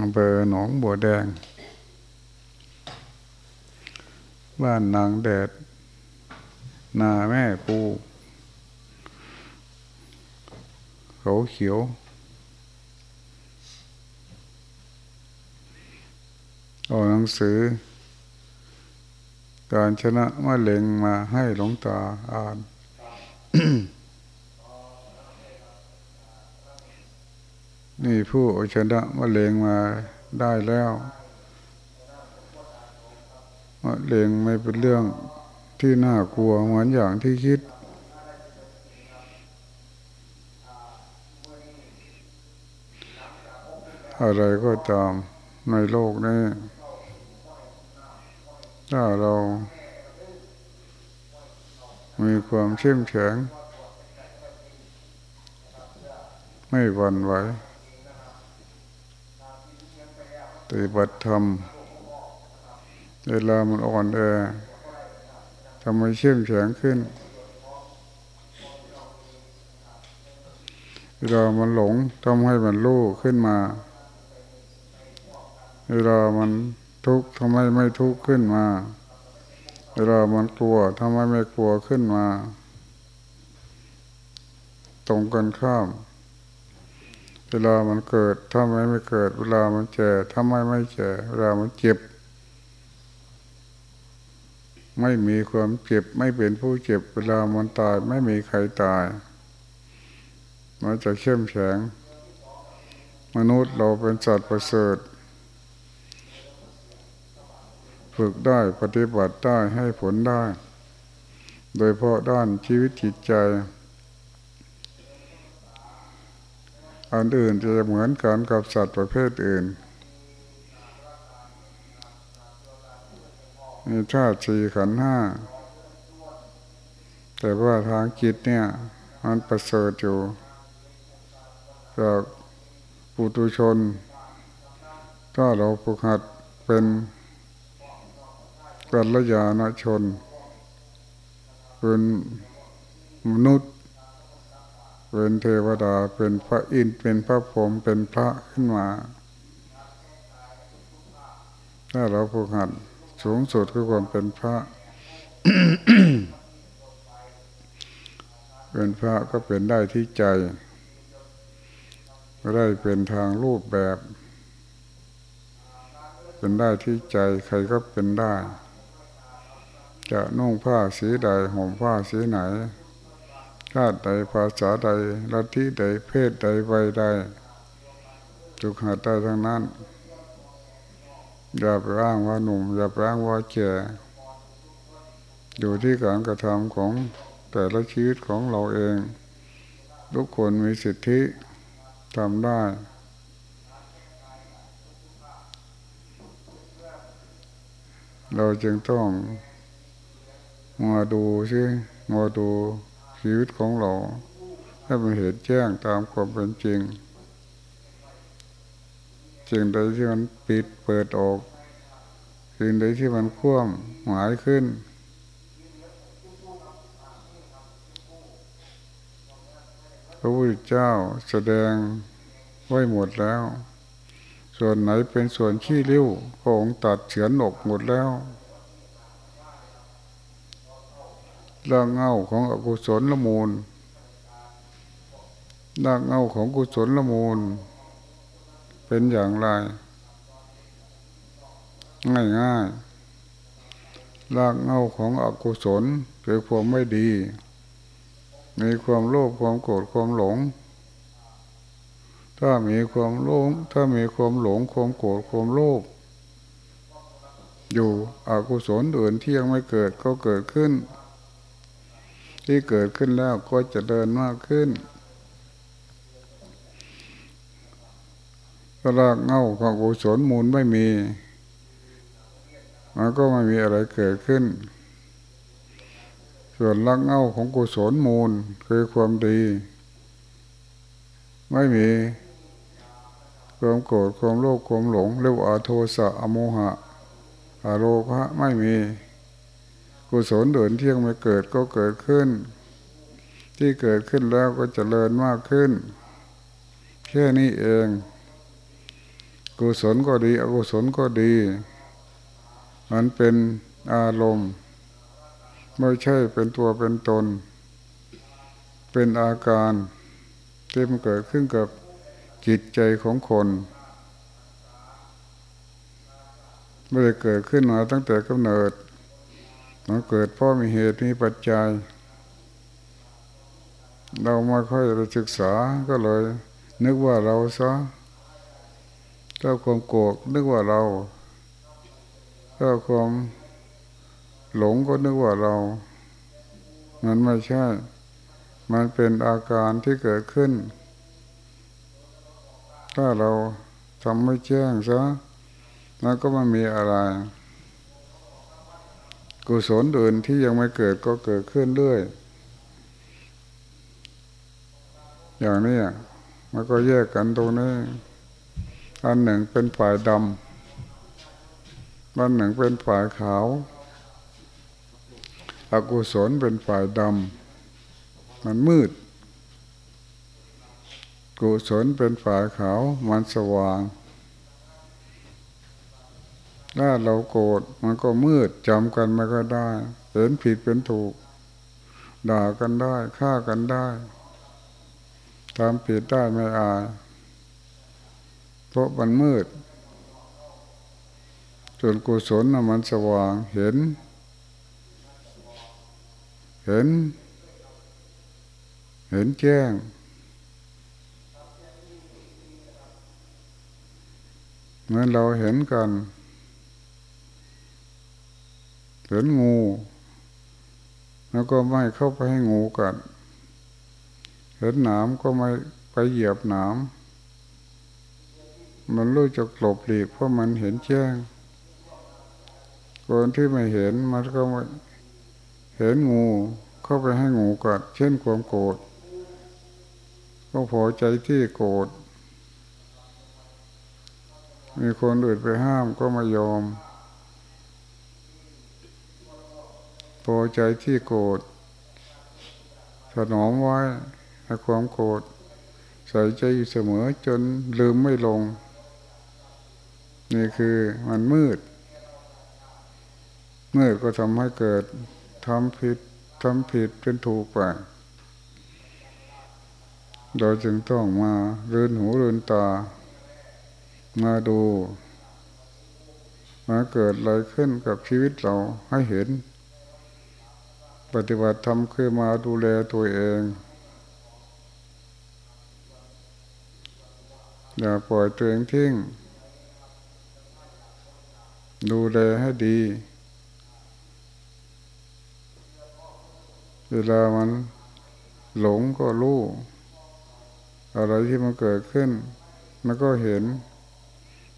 อำเภอหนองบัวแดง บ้านนางแดด นาแม่ปูเขาเขียว เอาหนังสือ การชนะมะเร็งมาให้หลวงตาอ่าน นี่ผู้เอาชนะมะเร็งมาได้แล้วมะเร็งไม่เป็นเรื่องที่น่ากลัวเหมือนอย่างที่คิด อะไรก็ตามในโลกนี้ ถ้าเรา มีความเข้มแข็งไม่หวั่นไหวป ฏิบัติธรรมเวลามันอ่อนแอทำให้เข้มแข็งขึ้น เวลามันหลงทำให้มันรู้ขึ้นมา เวลามันทุกข์ทำให้ไม่ทุกข์ขึ้นมา เวลามันกลัวทำให้ไม่กลัวขึ้นมา ตรงกันข้าม เวลามันเกิดทำไมไม่เกิด เวลามันเจ็บทำไมไม่เจ็เวลามันเจ็บ ไม่มีความเจ็บ ไม่เป็นผู้เจ็บ เวลามันตายไม่มีใครตายมันจะเข้มแข็งมนุษย์เราเป็นสัตว์ประเสริฐ ฝึกได้ปฏิบัติได้ให้ผลได้ โดยเพราะด้านชีวิตจิตใจ อันอื่นจะเหมือนกันกับสัตว์ประเภทอื่น มีธาตุสี่ขันธ์ห้า แต่ว่าทางจิตเนี่ย มันประเสริฐอยู่จากปุตุชน ถ้าเราฝึกหัดเป็นกัลยาณชน เป็นมนุษย์ เป็นเทวดาเป็นพระอินทร์เป็นพระพรหมเป็นพระขึ้นมา ถ้าเราฝึกหัดสูงสุดคือความเป็นพระ เป็นพระก็เป็นได้ที่ใจก็ได้เป็นทางรูปแบบ เป็นได้ที่ใจใครก็เป็นได้ จะนุ่งผ้าสีใดห่มผ้าสีไหน ชาติใดภาษาใดลัทธิใดเพศใดวัยใดทุกหัดได้ทั้งนั้น อย่าไปอ้างว่าหนุ่ม อย่าไปอ้างว่าแก่อยู่ที่การกระทำของแต่ละชีวิตของเราเอง ทุกคนมีสิทธิทำได้ เราจึงต้องมาดูซิมาดู ชีวิตของเรา ให้มันเห็นแจ้งตามความเป็นจริงสิ่งใดที่มันปิดเปิดออกสิ่งใดที่มันคว่ำหมายขึ้น พระพุทธเจ้าแสดงไว้หมดแล้ว ส่วนไหนเป็นส่วนขี้ริ้วพระองค์ตัดเฉือนออกหมดแล้ว ร่างเงาของอกุศลละมูลร่างเงาของกุศลละมูล เป็นอย่างไร ง่ายง่ายรากเงาของอกุศลคือความไม่ดี มีความโลภความโกรธความหลง ถ้ามีความหลงถ้ามีความหลงความโกรธความโลภอยู่อกุศลอื่นที่ยังไม่เกิดก็เกิดขึ้น ที่เกิดขึ้นแล้วก็จะเดินมากขึ้นรากเง่าของกุศลมูลไม่มี มันก็ไม่มีอะไรเกิดขึ้น ส่วนรากเง่าของกุศลมูลคือความดี ไม่มีความโกรธความโลภความหลงเรียกว่าโทสะอโมหะอโลภะไม่มี กุศลเดินเที่ยงม่เกิดก็เกิดขึ้น ที่เกิดขึ้นแล้วก็จเจริญมากขึ้น แค่นี้เอง กุศลก็ดี อกุศลก็ดี มันเป็นอารมณ์ ไม่ใช่เป็นตัวเป็นตน เป็นอาการที่มันเกิดขึ้นกับจิตใจของคนไม่ได้เกิดขึ้นมาตั้งแต่กำเนิด มันเกิดเพราะมีเหตุมีปัจจัย เราไม่ค่อยศึกษาก็เลย นึกว่าเราซะถ้าความโกรธนึกว่าเราถ้าความหลงก็นึกว่าเรา มันไม่ใช่ มันเป็นอาการที่เกิดขึ้น ถ้าเราทำไม่แจ้งซะมันก็ไม่มีอะไร กุศลอื่นที่ยังไม่เกิดก็เกิดขึ้นเรื่อย อย่างนี้มันก็แยกกันตรงนี้ อันหนึ่งเป็นฝ่ายดำอันหนึ่งเป็นฝ่ายขาวอกุศลเป็นฝ่ายดำมันมืด กุศลเป็นฝ่ายขาว มันสว่าง ถ้าเราโกรธมันก็มืดจำกันไม่ก็ได้ เห็นผิดเป็นถูก ด่ากันได้ฆ่ากันได้ทำผิดได้ไม่อายเพราะมันมืด ส่วนกุศลนะมันสว่างเห็น เห็น เห็นแจ้งเหมือนเราเห็นกัน เห็นงู แล้วก็ไม่เข้าไปให้งูกัดเห็นหนามก็ไม่ไปเหยียบหนามมันรู้จักหลบหลีกเพราะมันเห็นแจ้งคนที่ไม่เห็นมันก็ไม่เห็นงูเข้าไปให้งูกัด เช่นความโกรธก็พอใจที่โกรธมีคนอื่นไปห้ามก็ไม่ยอม พอใจที่โกรธถนอมไว้ในความโกรธใส่ใจอยู่เสมอจนลืมไม่ลง นี่คือมันมืด มืดก็ทำให้เกิดทำผิดทำผิดเป็นถูกไปโดยจึงต้องมาเรือนหูเรือนตา มาดู มาเกิดอะไรขึ้นกับชีวิตเราให้เห็น ปฏิบัติธรรมคือมาดูแลตัวเอง อย่าปล่อยตัวเองทิ้ง ดูแลให้ดี เวลามันหลงก็รู้ อะไรที่มันเกิดขึ้น มันก็เห็น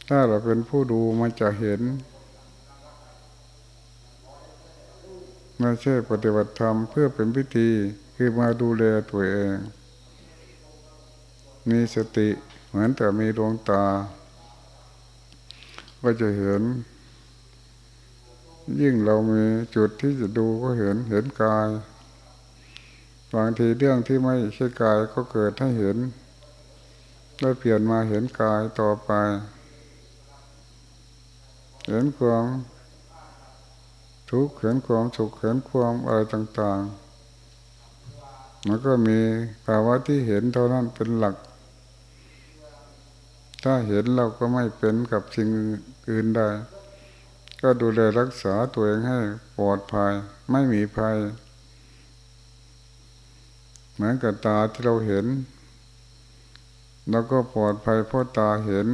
ถ้าเราเป็นผู้ดูมันจะเห็น ไม่ใช่ปฏิบัติธรรมเพื่อเป็นพิธีคือมาดูแลตัวเอง มีสติเหมือนแต่มีดวงตา ก็จะเห็น ยิ่งเรามีจุดที่จะดูก็เห็นเห็นกายบางทีเรื่องที่ไม่ใช่กายก็เกิดให้เห็นได้เปลี่ยนมาเห็นกายต่อไป เห็นความ ทุกข์เห็นความสุขเห็นความอะไรต่างๆมันก็มีภาวะที่เห็นเท่านั้นเป็นหลัก ถ้าเห็นเราก็ไม่เป็นกับสิ่งอื่นใดก็ดูแลรักษาตัวเองให้ปลอดภัยไม่มีภัย เหมือนกับตาที่เราเห็น แล้วก็ปลอดภัยเพราะตาเห็น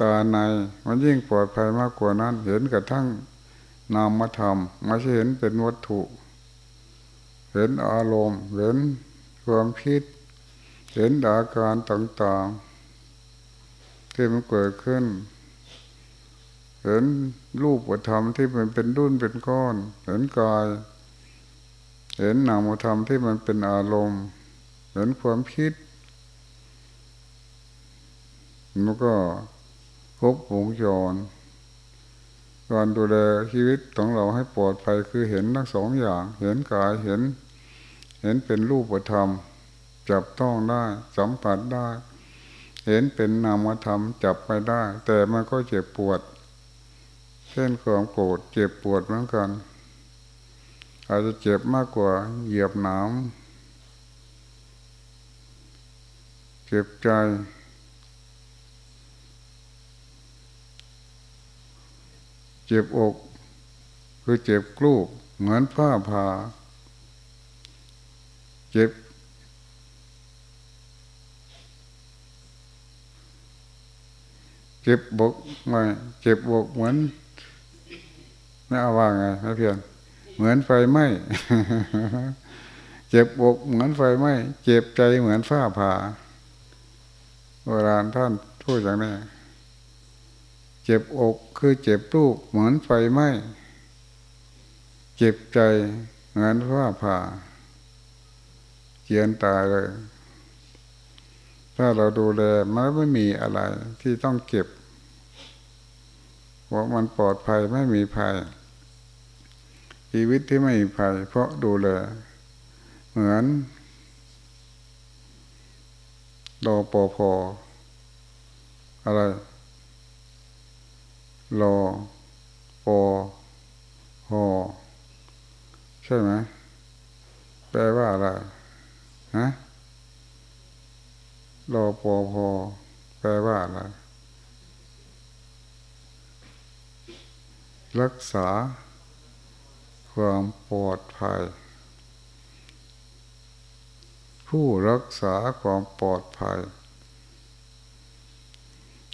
ตาในมันยิ่งปลอดภัยมากกว่านั้น เห็นกระทั่งนามธรรมไม่ใช่เห็นเป็นวัตถุ เห็นอารมณ์เห็นความคิด เห็นอาการต่างๆ ที่มันเกิดขึ้น เห็นรูปธรรมที่มันเป็นดุนเป็นก้อน เห็นกาย เห็นนามธรรมที่มันเป็นอารมณ์ เห็นความคิดมันก็ ครบวงจรการดูแลชีวิตของเราให้ปลอดภัยคือเห็นทั้งสองอย่าง เห็นกายเห็น เห็นเป็นรูปธรรม จับต้องได้สัมผัสได้ เห็นเป็นนามธรรมจับไปได้ แต่มันก็เจ็บปวดเช่นความโกรธเจ็บปวดเหมือนกัน อาจจะเจ็บมากกว่าเหยียบหนามเจ็บใจ เจ็บอก คือเจ็บกลูก เหมือนผ้าผ่า เจ็บ เจ็บบกไม่เจ็บบกเหมือนไม่าว่าไงไม่เพียงเหมือนไฟไหม้เจ็บบกเหมือนไฟไหม้เจ็บใจเหมือนฝ้าผ่าโบราณท่านพูดอย่างนี้ เจ็บอกคือเจ็บลูกเหมือนไฟไหม้เจ็บใจเหมือนฝ้าผ่าเกียนตายเลย ถ้าเราดูแลมันไม่มีอะไรที่ต้องเก็บเพราะมันปลอดภัยไม่มีภัย ชีวิตที่ไม่มีภัย เพราะดูแลเหมือนรอปอพออะไร รอปอพอใช่ไหมแปลว่าอะไรฮะรอปอพอแปลว่าอะไรรักษาความปลอดภัย ผู้รักษาความปลอดภัย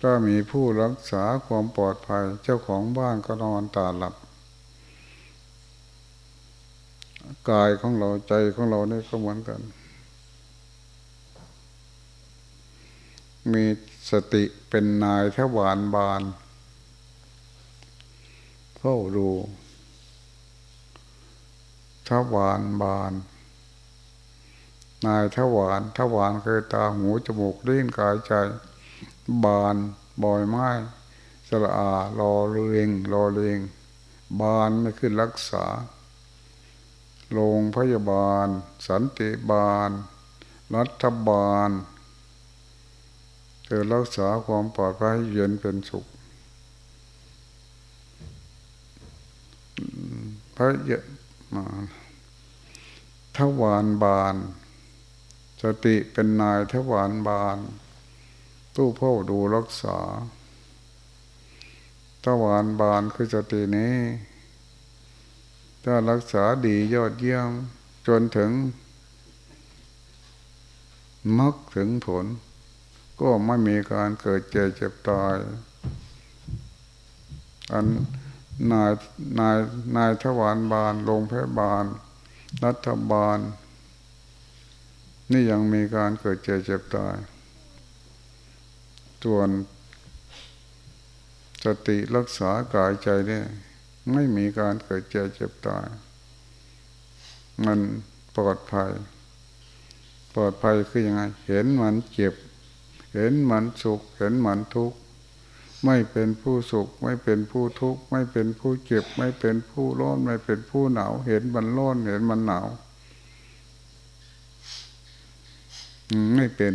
ถ้ามีผู้รักษาความปลอดภัย เจ้าของบ้านก็นอนตาหลับ กายของเราใจของเราเนี่ยก็เหมือนกัน มีสติเป็นนายทวารบานเฝ้าดูทวารบาน นายทวารทวารคือตาหูจมูกลิ้นกายใจ บานบอยไม้สละอารอเรียงรอเรียงบานไม่ขึ้นรักษา โรงพยาบาล สันติบาล รัฐบาลเธอรักษาความปลอดภัยเย็นเป็นสุขพระเยมาทวารบานสติเป็นนายทวารบาน ตู้พ่อดูรักษาทวารบานคือสตินี้ถ้ารักษาดียอดเยี่ยม จนถึงมักถึงผล ก็ไม่มีการเกิดเจ็บเจ็บตาย อันนายนายนายทวารบาลโรงพยาบาล รัฐบาล นี่ยังมีการเกิดเจ็บเจ็บตาย ส่วน สติรักษากายใจเนี่ย ไม่มีการเกิดเจ็บเจ็บตาย มันปลอดภัย ปลอดภัยคือยังไง เห็นมันเจ็บ เห็นมันสุข เห็นมันทุกข์ ไม่เป็นผู้สุข ไม่เป็นผู้ทุกข์ ไม่เป็นผู้เจ็บ ไม่เป็นผู้ร้อน ไม่เป็นผู้หนาว เห็นมันร้อน เห็นมันหนาว ไม่เป็น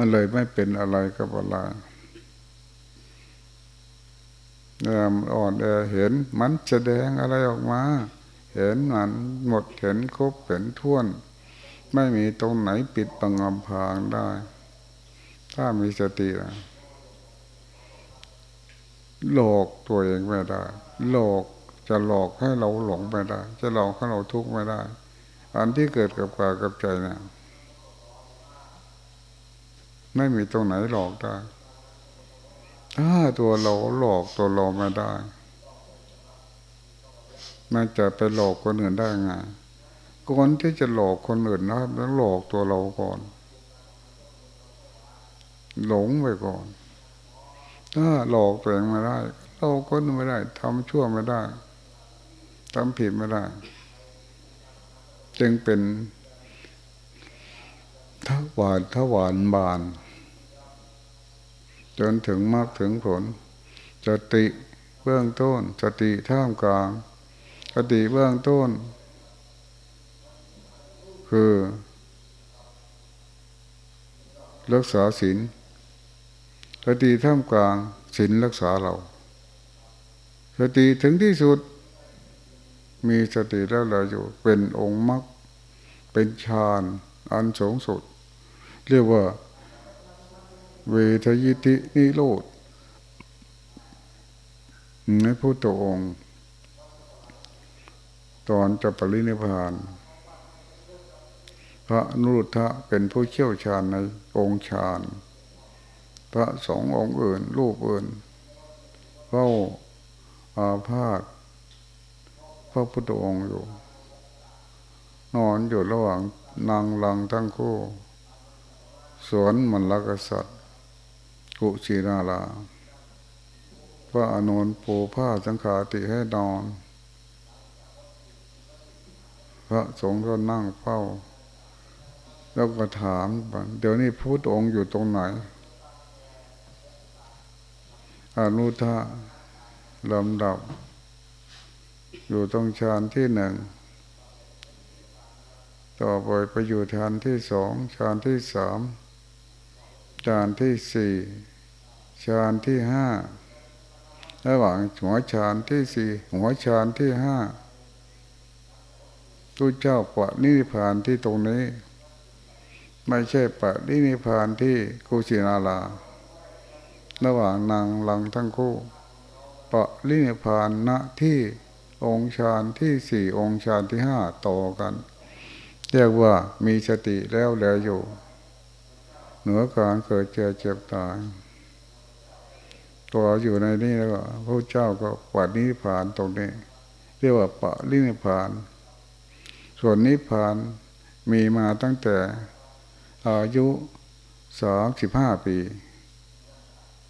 มันเลยไม่เป็นอะไรกับอะไรเนี่ยอ่อนแอเห็นมันแสดงอะไรออกมา เห็นมันหมดเห็นครบเห็นท่วน ไม่มีตรงไหนปิดปังอำพางได้ ถ้ามีสตินะหลอกตัวเองไม่ได้ หลอกจะหลอกให้เราหลงไม่ได้ จะหลอกให้เราทุกข์ไม่ได้ อันที่เกิดกับกายกับใจเนี่ย ไม่มีตรงไหนหลอกได้ถ้าตัวเราหลอกตัวเราไม่ได้ มันจะไปหลอกคนอื่นได้ไงก่อนที่จะหลอกคนอื่นนะต้องหลอกตัวเราก่อน หลงไปก่อน ถ้าหลอกตัวเองไม่ได้เราก็ไม่ได้ทำชั่วไม่ได้ทำผิดไม่ได้ จึงเป็น ทวารทวารบาน จนถึงมากถึงผลสติเบื้องต้นสติท่ามกลางสติเบื้องต้น คือ รักษาศีลสติท่ามกลางศีลรักษาเราสติถึงที่สุด มีสติแล้วเราอยู่เป็นองค์มรรคเป็นฌานอันสูงสุด เรียกว่า เวทยิตินิโรธในพุทธองค์ตอนจะปรินิพาน พระนุรุทธะเป็นผู้เชี่ยวชาญในองค์ฌานพระสององค์อื่น รูปอื่นเฝ้าอาพาธพระพุทธองค์อยู่ นอนอยู่ระหว่างนางลังทั้งคู่ สวนมันลกษัตริย์ กุชินาลา พระอนุนปูผ้าสังขาติให้นอน พระสงฆ์ก็นั่งเฝ้า แล้วก็ถาม เดี๋ยวนี้พุทธองค์อยู่ตรงไหน อนุทะลำดับ อยู่ตรงฌานที่หนึ่งต่อไปไปอยู่ฌานที่สองฌานที่สาม ฌานที่สี่ฌานที่ห้าระหว่างหัวฌานที่สี่หัวฌานที่ห้าตุเจ้าปะนิพพานที่ตรงนี้ ไม่ใช่ปะนิพพานที่กุชินาลา ระหว่างนางหลังทั้งคู่ปะนิพานณที่องค์ฌานที่สี่องค์ฌานที่ห้าต่อกัน เรียกว่ามีสติแล้วแล้วอยู่ นือการเกิดเจ็บเจ็บตายตัวอยู่ในนี้แล้วพระเจ้าก็ปัดนิพพานตรงนี้ เรียกว่าปะลินิพาน ส่วนนิพพานมีมาตั้งแต่อายุสามสิบห้าปี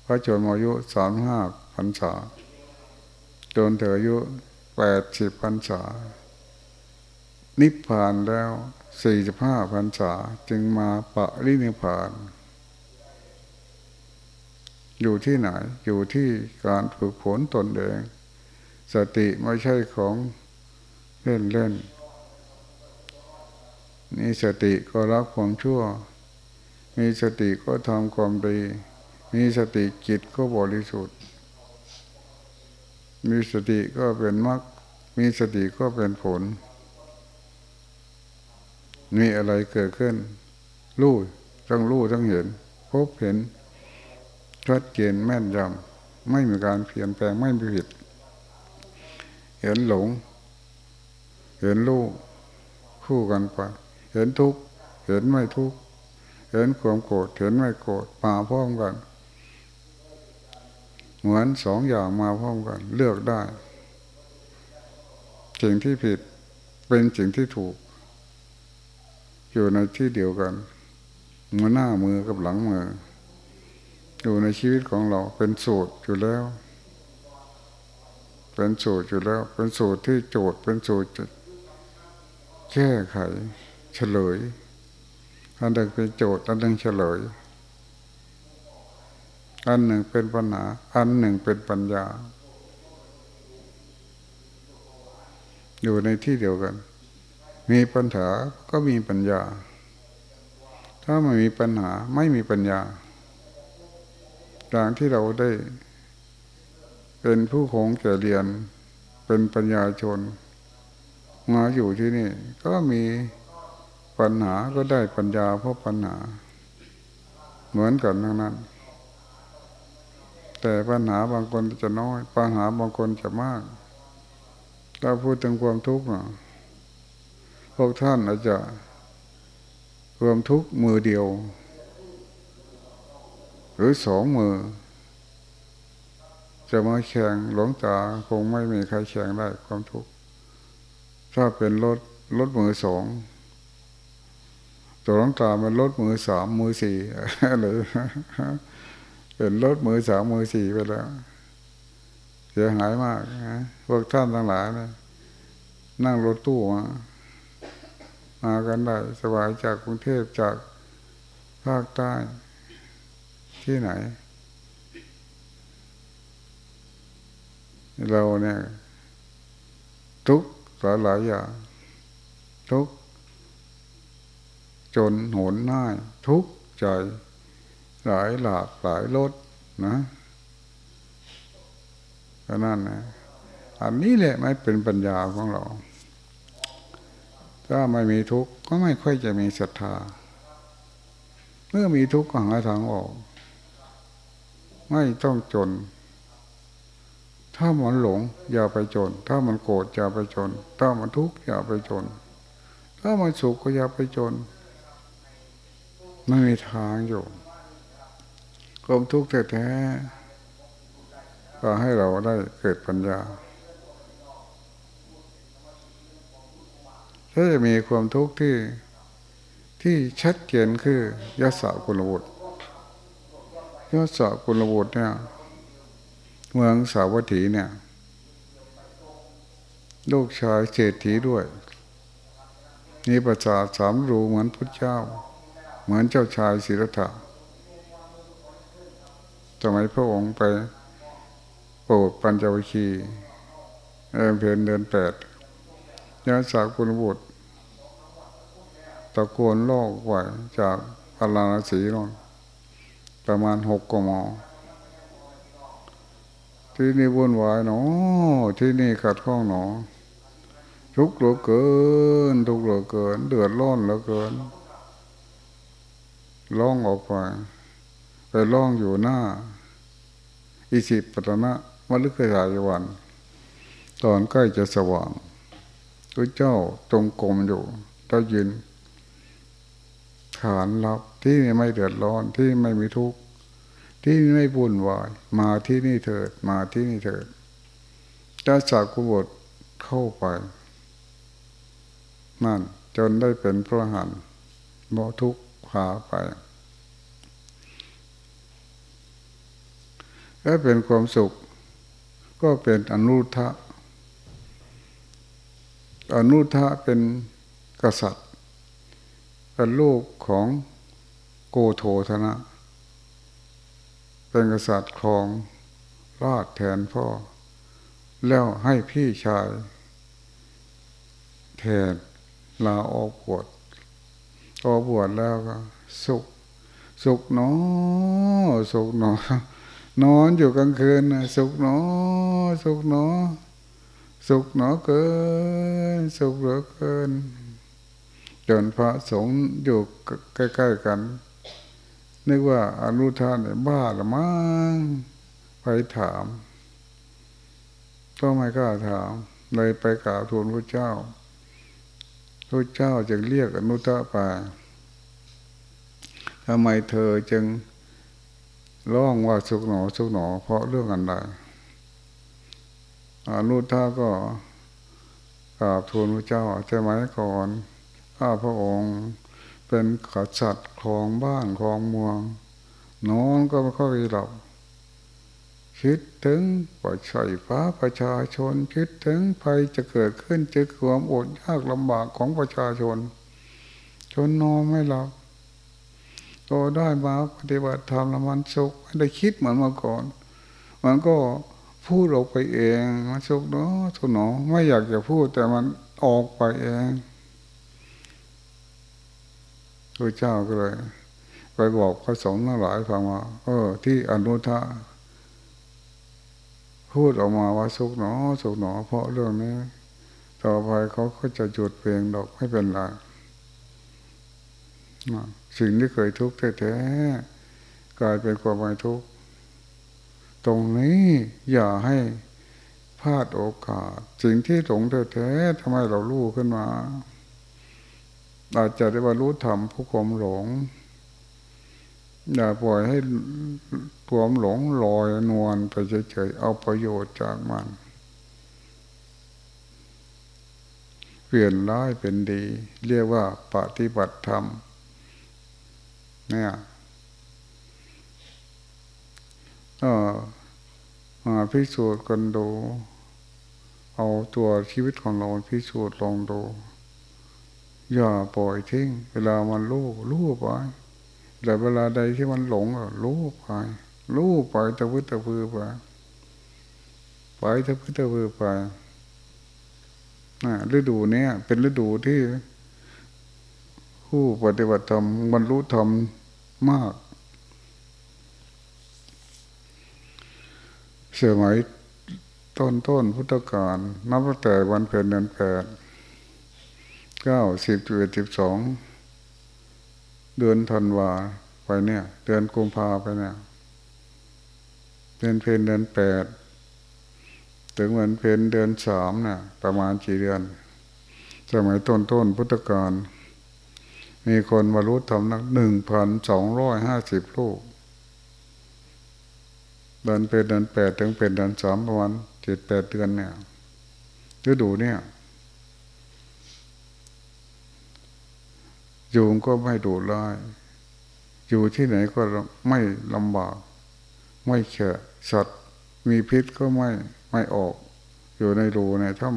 พระชนมายุสามห้าพรรษาจนถึงอายุแปดสิบพรรษา นิพพานแล้ว สี่สิบห้าพรรษาจึงมาปะรินิพาน อยู่ที่ไหน อยู่ที่การฝึกฝนตนเองสติไม่ใช่ของเล่นเล่นนี่สติก็รักความชั่ว มีสติก็ทำความดี มีสติจิตก็บริสุทธิ์ มีสติก็เป็นมรรค มีสติก็เป็นผล มีอะไรเกิดขึ้น รู้ทั้งรู้ทั้งเห็น พบเห็นชัดเจนแม่นยำไม่มีการเปลี่ยนแปลงไม่มีผิด เห็นหลง เห็นรู้คู่กันไปเห็นทุกข์เห็นไม่ทุกข์เห็นความโกรธเห็นไม่โกรธมาพร้อมกัน เหมือนสองอย่างมาพร้อมกัน เลือกได้สิ่งที่ผิดเป็นสิ่งที่ถูก อยู่ในที่เดียวกันมือหน้ามือกับหลังมือ อยู่ในชีวิตของเราเป็นสูตรอยู่แล้ว เป็นสูตรอยู่แล้ว เป็นสูตรที่โจทย์เป็นสูตรแก้ไข เฉลยอันหนึ่งเป็นโจทย์อันหนึ่งเฉลย อันหนึ่งเป็นปัญหา อันหนึ่งเป็นปัญญา อยู่ในที่เดียวกัน มีปัญหาก็มีปัญญา ถ้าไม่มีปัญหาไม่มีปัญญาอย่างที่เราได้ เป็นผู้คงแก่เรียนเป็นปัญญาชน มาอยู่ที่นี่ ก็มีปัญหาก็ได้ปัญญาเพราะปัญหา เหมือนกันทั้งนั้น แต่ปัญหาบางคนจะน้อย ปัญหาบางคนจะมาก ถ้าพูดถึงความทุกข์ พวกท่านอาจจะควมทุกมือเดียว หรือสองมือ จะมาแข่งหลวงตาคงไม่มีใครแข่งได้ความทุกข์ถ้าเป็นรถรถมือสองตัวหลวงตาเป็นรถมือสามมือสี่หรือเป็นรถมือสามมือสี่ไปแล้วเสียหายมากนะพวกท่านทั้งหลายนะนั่งรถตู้มา มากันได้สบายจากกรุงเทพจากภาคใต้ที่ไหน เราเนี่ย ทุกหลายหลายอย่างทุกจนโหนหน้าทุกใจหลายหลากหลายรสนะก็นั่นนะอันนี้แหละไม่เป็นปัญญาของเรา ถ้าไม่มีทุกข์ก็ไม่ค่อยจะมีศรัทธา เมื่อมีทุกข์ก็หาทางออก ไม่ต้องจน ถ้ามันหลง อย่าไปจน ถ้ามันโกรธอย่าไปจน ถ้ามันทุกข์อย่าไปจน ถ้ามันสุขก็อย่าไปจน ไม่มีทางอยู่ความทุกข์แท้ๆก็ให้เราได้เกิดปัญญา ถ้าจะมีความทุกข์ที่ที่ชัดเจนคือยศกุลบุตรยศกุลบุตรเนี่ยเมืองสาวัตถีเนี่ยลูกชายเศรษฐีด้วยนี่ประสาทสามรูเหมือนพุทธเจ้า เหมือนเจ้าชายศิรธาสมัยพระองค์ไปโปรดปัญจวัคคีย์เอเพนเดือนแปดยาสากุลบุตร ตะโกนโลกไหวจากพาราสีนนประมาณหกกมที่นี่วุ่นวายหนอ ที่นี่ขัดข้องหนอ ทุกข์เหลือเกิน ทุกข์เหลือเกิน เดือดร้อนเหลือเกินร้องออกไปไปร้องอยู่หน้า อิสิปตนะมฤคยายวัน ตอนใกล้จะสว่างพระเจ้าตรงกรมอยู่ได้ยิน ฐานรับที่ไม่เดือดร้อนที่ไม่มีทุกข์ที่ไม่บุ่นวาย มาที่นี่เถิด มาที่นี่เถิดจ้จากกุบฏเข้าไป นั่น จนได้เป็นพระหันบ่ทุกข์พาไปถ้าเป็นความสุข ก็เป็นอนุทะอนุทะเป็นกษัตริย์ เป็นลูกของโกโธธนะ เป็นกษัตริย์ของราชแทนพ่อ แล้วให้พี่ชาย แทนลาออกบวชออกบวชแล้วก็ สุข สุขเนอสุขเนอนอนอยู่กลางคืนสุขหนอสุขหนอสุขหนอเกิน สุขเหลือเกิน จนพระสงฆ์อยู่ใกล้ๆกัน นึกว่าอนุทานเนี่ยบ้าละมั้งไปถาม ก็ไม่กล้าถาม เลยไปกราบทูลพระเจ้าพระเจ้าจึงเรียกอนุทะไปทำไมเธอจึงร้องว่าสุขหนอสุขหนอ เพราะเรื่องอันใดอนุทาก็กราบทูลพระเจ้าใช่ไหมก่อน ข้าพระองค์เป็นขัดสัตว์คลองบ้านคลองเมืองนอนก็ไม่ค่อยหลับคิดถึงประชาฟ้าประชาชน คิดถึงภัยจะเกิดขึ้นจะความอดยากลำบากของประชาชน จนนอนไม่หลับก็ได้มาปฏิบัติธรรมล้วมันสุขไม่ได้คิดเหมือนเมื่อก่อน มันก็พูดออกไปเองมันสุขเนาะสุขเนาะไม่อยากจะพูดแต่มันออกไปเอง พระเจ้าก็เลย ไปบอกพระสงฆ์ทั้งหลายฟังว่าเออ ที่อนุทะพูดออกมาว่าสุขหนอสุขหนอ เพราะเรื่องนี้ ต่อไปเขาก็จะหยุดเพลงดอกไม่เป็นไรสิ่งที่เคยทุกข์แท้ๆกลายเป็นความไม่ทุกข์ตรงนี้อย่าให้พลาดโอกาสสิ่งที่หลงแท้ๆทำไมเรารู้ขึ้นมา อาจะได้ว่ารู้ธรรมผู้ความหลง อย่าปล่อยให้ความหลงลอยนวลไปเฉยๆเอาประโยชน์จากมัน เปลี่ยนร้ายเป็นดี เรียกว่าปฏิบัติธรรมเนี่ยก็มาพิสูจน์กันดู เอาตัวชีวิตของเราพิสูจน์ลองดู อย่าปล่อยทิ้ง เวลามันรู้รู้ไปแต่เวลาใดที่มันหลงอะรู้ไปรู้ไปตะพื้ตะพื้ไปไปตะพื้ตะพื้ไปนะฤดูเนี้ยเป็นฤดูที่ ผู้ปฏิบัติธรรมมันรู้ธรรมมาก เสมัยต้นต้นพุทธกาลนับตั้งแต่วันเพ็ญเดือนแปด เก้าสิบเอ็ดสิบสองเดือนธันวาไปเนี่ย เดือนกุมภาไปเนี่ยเดือนเพนเดือนแปดถึงวันเพนเดือนสามเนี่ยประมาณกี่เดือน สมัยต้นต้นพุทธกาลมีคนมารู้ธรรมนักหนึ่งพันสองร้อยห้าสิบลูกเดือนเป็นเดือนแปดถึงเป็นเดือนสามประมาณเจ็ดแปดเดือนเนี่ยฤดูเนี่ย อยู่ก็ไม่ดูร้ายอยู่ที่ไหนก็ไม่ลำบาก ไม่เฉะสัตว์มีพิษก็ไม่ไม่ออก อยู่ในรูในถ้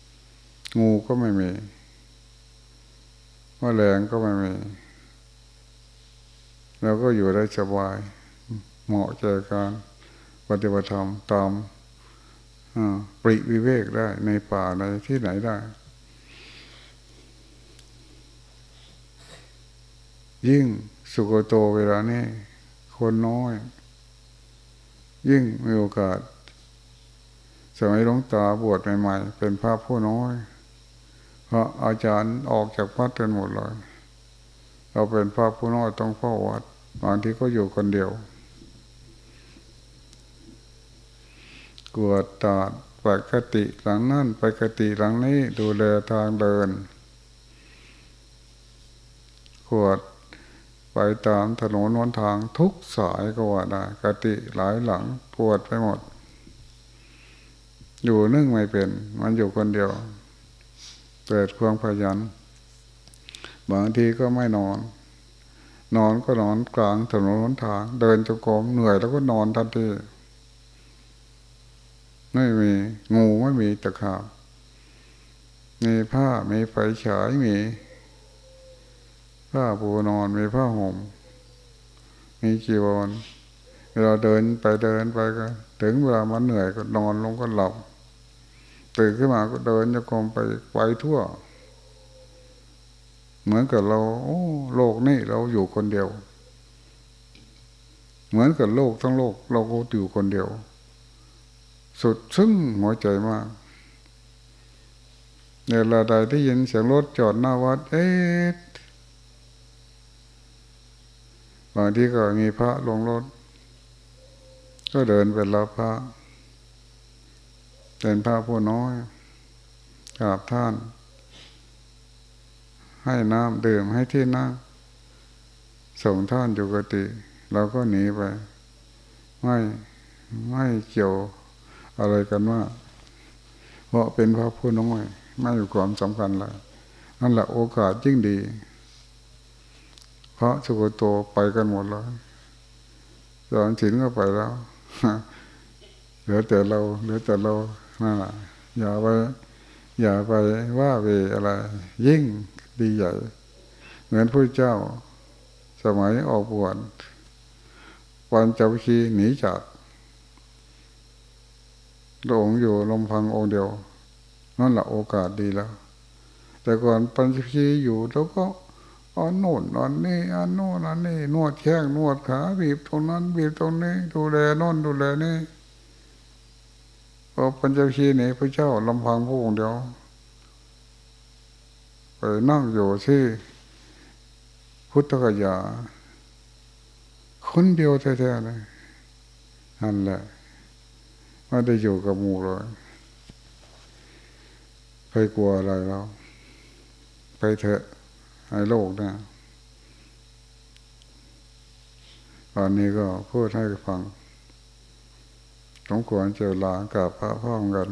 ำงูก็ไม่มีมแมลงก็ไม่มีเราก็อยู่ได้สบาย เหมาะใจการปฏิบัติธรรมตามปริวิเวกได้ในป่าในที่ไหนได้ ยิ่งสุโกโตเวลานี้คนน้อย ยิ่งมีโอกาส สมัยหลวงตาบวชใหม่ๆ เป็นพระผู้น้อย เพราะอาจารย์ออกจากวัดกันหมดเลยเราเป็นพระผู้น้อยต้องเฝ้าวัดบางทีก็อยู่คนเดียว กวดตาดไปกติหลังนั่นไปกติหลังนี้ดูแลทางเดินกวด ไปตามถนนวนทางทุกสายก็ว่าได้กติหลายหลังปวดไปหมด อยู่นึ่งไม่เป็น มันอยู่คนเดียวเกิดความพยันบางทีก็ไม่นอน นอนก็นอนกลางถนนวนทาง เดินจงกรมเหนื่อยแล้วก็นอนทันทีไม่มีงูไม่มีตะขาบมีผ้ามีไฟฉายมี ผ้าปูนอนมีผ้าห่ม มีจีวรเราเดินไปเดินไปก็ ถึงเวลามันเหนื่อยก็นอนลงก็หลับตื่นขึ้นมาก็เดินจะกรมไปไปทั่ว เหมือนกับเรา โอ้โลกนี่เราอยู่คนเดียว เหมือนกับโลกทั้งโลก เราก็อยู่คนเดียว สุดซึ้งหัวใจมากเวลาใดที่ยินเสียงรถจอดหน้าวัด เอ๊ะ บางที่ก็มีพระลงรถ ก็เดินเป็นรับพระ เป็นพระผู้น้อยกราบท่าน ให้น้ำดื่มให้ที่นั่งส่งท่านอยู่กติเราก็หนีไป ไม่ไม่เกี่ยวอะไรกันว่า เพราะเป็นพระผู้น้อยไม่มีความสำคัญเลยนั่นแหละโอกาสยิ่งดี ระสุโกโตไปกันหมดแล้วสอนฉินก็ไปแล้วเหลือแต่เราเหลือแต่เรานั่นแหละอย่าไปอย่าไปว่าเวอะไร ยิ่งดีใหญ่ เหมือนพระเจ้า สมัยออกบวชวันเจ้าคีหนีจากหลงอยู่ลมพังองเดียวนั่นแหละโอกาสดีแล้ว แต่ก่อนปัญจคีอยู่แล้วก็ อันโน่นอันนี้อันโน่นอันนี้นวดแข้งนวดขาบีบตรงนั้นบีบตรงนี้ ดูแลโน่นดูแลนี่พอปัญจชีนี่พระเจ้าลำพังพระองค์เดียวไปนั่งอยู่ที่พุทธกยา คนเดียวแท้ๆเลยนั่นแหละไม่ได้อยู่กับหมู่เลยไปกลัวอะไรเราไปเถอะ ในโลกนะตอนนี้ก็พูดให้ฟังสมควรเจอลากับพระพ่อกัน